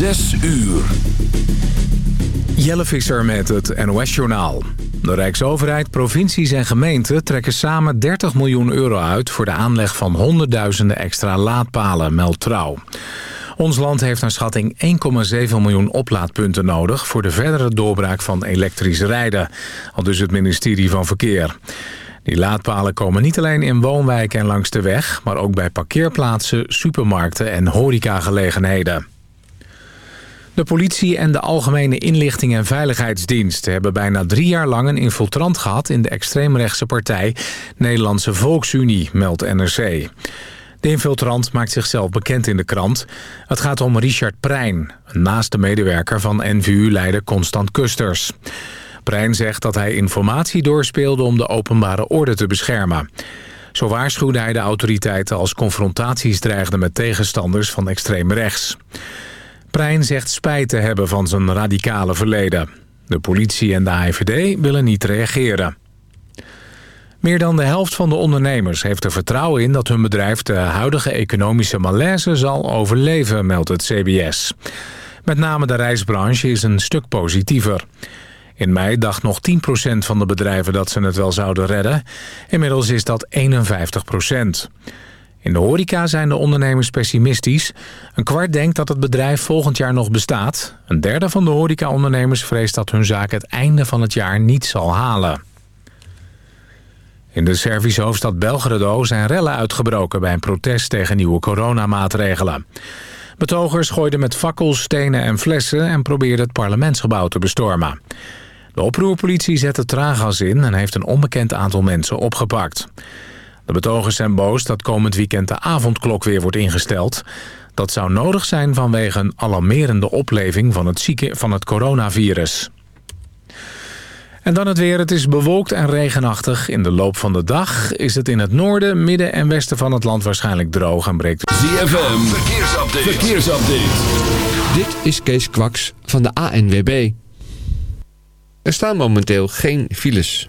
Zes uur. Jelle Visser met het NOS-journaal. De Rijksoverheid, provincies en gemeenten trekken samen 30 miljoen euro uit... voor de aanleg van honderdduizenden extra laadpalen, meldt Trouw. Ons land heeft naar schatting 1,7 miljoen oplaadpunten nodig... voor de verdere doorbraak van elektrisch rijden. Al dus het ministerie van Verkeer. Die laadpalen komen niet alleen in woonwijken en langs de weg... maar ook bij parkeerplaatsen, supermarkten en horecagelegenheden. De politie en de Algemene Inlichting en Veiligheidsdienst... hebben bijna drie jaar lang een infiltrant gehad... in de extreemrechtse partij Nederlandse Volksunie, meldt NRC. De infiltrant maakt zichzelf bekend in de krant. Het gaat om Richard Prijn, een naaste medewerker van NVU-leider Constant Kusters. Prijn zegt dat hij informatie doorspeelde om de openbare orde te beschermen. Zo waarschuwde hij de autoriteiten als confrontaties dreigden met tegenstanders van extreem rechts. Prijn zegt spijt te hebben van zijn radicale verleden. De politie en de AIVD willen niet reageren. Meer dan de helft van de ondernemers heeft er vertrouwen in... dat hun bedrijf de huidige economische malaise zal overleven, meldt het CBS. Met name de reisbranche is een stuk positiever. In mei dacht nog 10% van de bedrijven dat ze het wel zouden redden. Inmiddels is dat 51%. In de horeca zijn de ondernemers pessimistisch. Een kwart denkt dat het bedrijf volgend jaar nog bestaat. Een derde van de horecaondernemers vreest dat hun zaak het einde van het jaar niet zal halen. In de Servische hoofdstad Belgrado zijn rellen uitgebroken... bij een protest tegen nieuwe coronamaatregelen. Betogers gooiden met fakkels, stenen en flessen... en probeerden het parlementsgebouw te bestormen. De oproerpolitie zette traangas in... en heeft een onbekend aantal mensen opgepakt. De betogers zijn boos dat komend weekend de avondklok weer wordt ingesteld. Dat zou nodig zijn vanwege een alarmerende opleving van het, zieke, van het coronavirus. En dan het weer. Het is bewolkt en regenachtig. In de loop van de dag is het in het noorden, midden en westen van het land waarschijnlijk droog en breekt... ZFM, verkeersupdate. verkeersupdate. Dit is Kees Kwaks van de ANWB. Er staan momenteel geen files.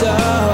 so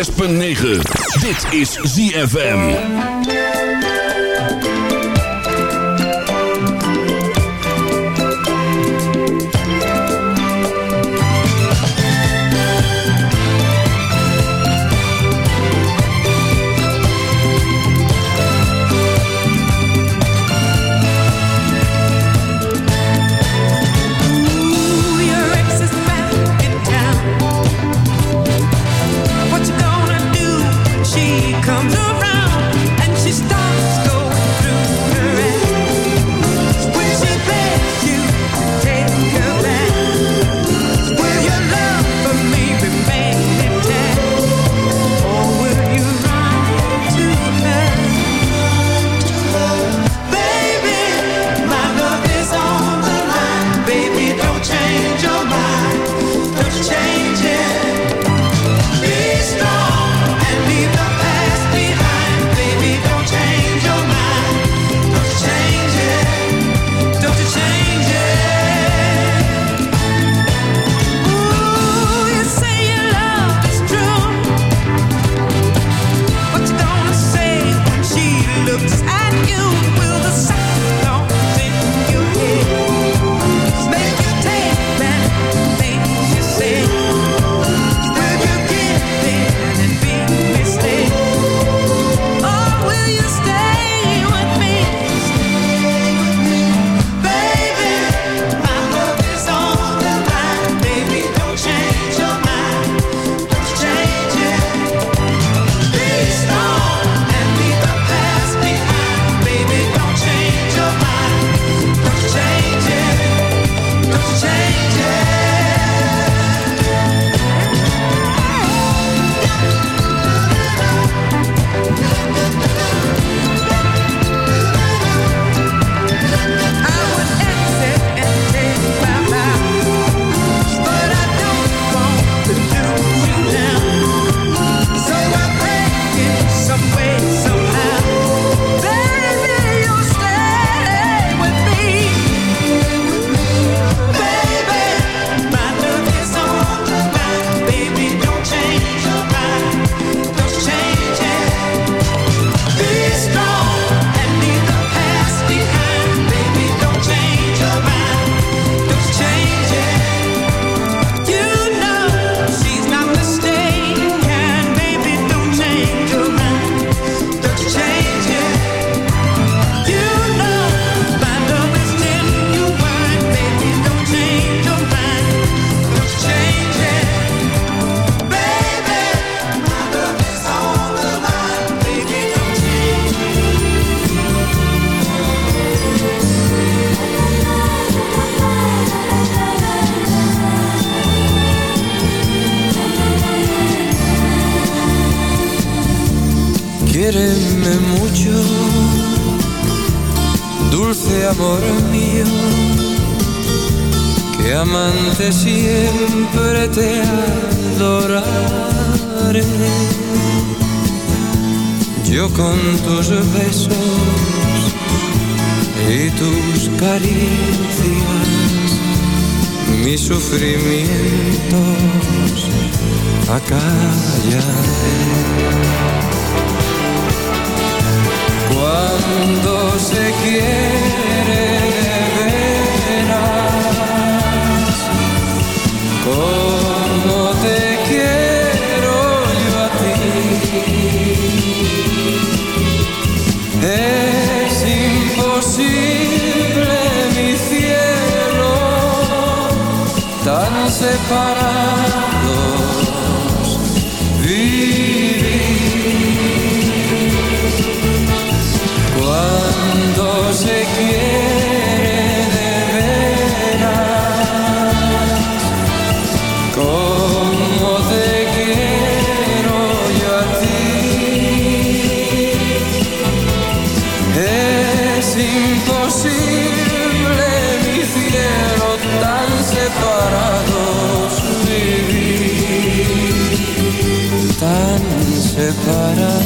106.9. Dit is ZFM. siempre te adoraré. Yo con tus besos y tus caricias, mis sufrimientos acallaré. Cuando se quiere para separado.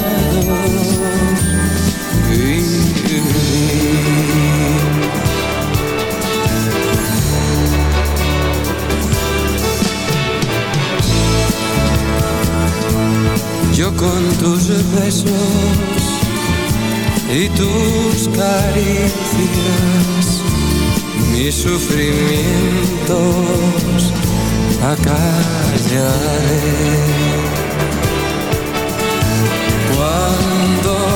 Yo con tus besos y tus caricias, mis sufrimientos acallaré.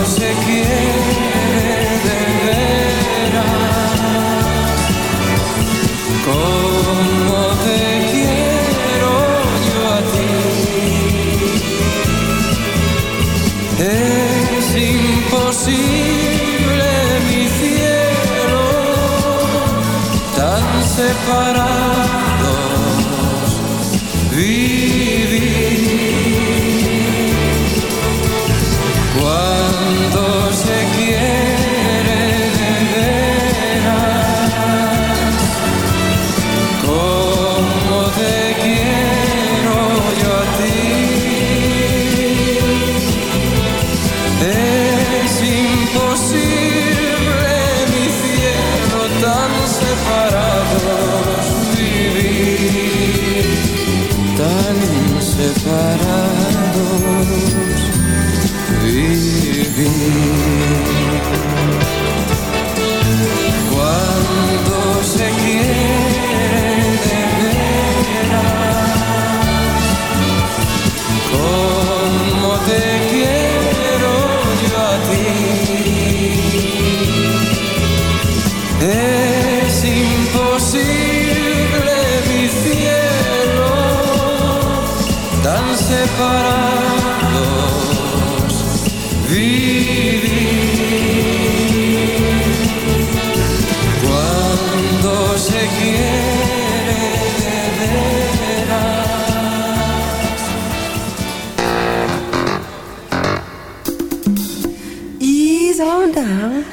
se quiere de veras. Con tan separados vivir cuando se quiere de veras. Ease on down,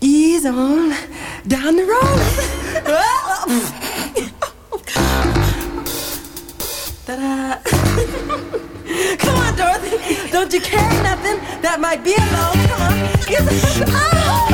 ease on down the road. Don't you care nothing that might be alone? Come on. Oh!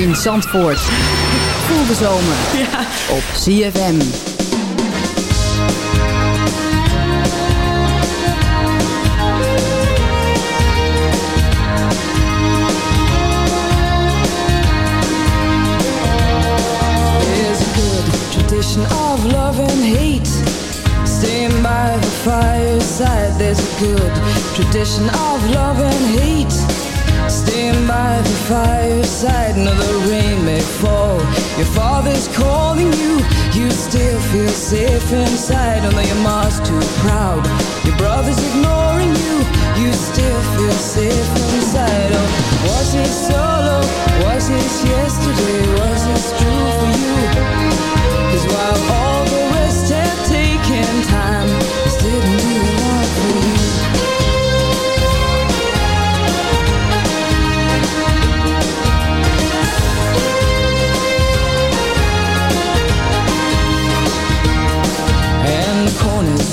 in Zandvoort. Voel de zomer op CFM. There's a good tradition of love and hate. Staying by the fireside, there's a good tradition of love and hate. Staying by the fireside, no, the rain may fall. Your father's calling you, you still feel safe inside. Although your mom's too proud, your brother's ignoring you, you still feel safe inside. Oh, was it solo? Was it yesterday? Was it true for you? Cause while all the rest have taken time,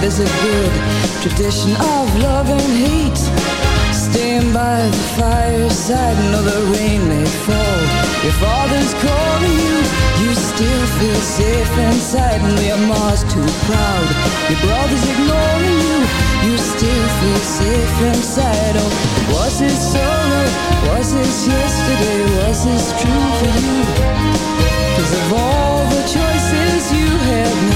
There's a good tradition of love and hate. Stand by the fireside. No, the rain may fall. Your father's calling you. You still feel safe inside. And your mom's too proud. Your brother's ignoring you. You still feel safe inside. Oh, was it solo? Was this yesterday? Was this true for you? Cause of all the choices you have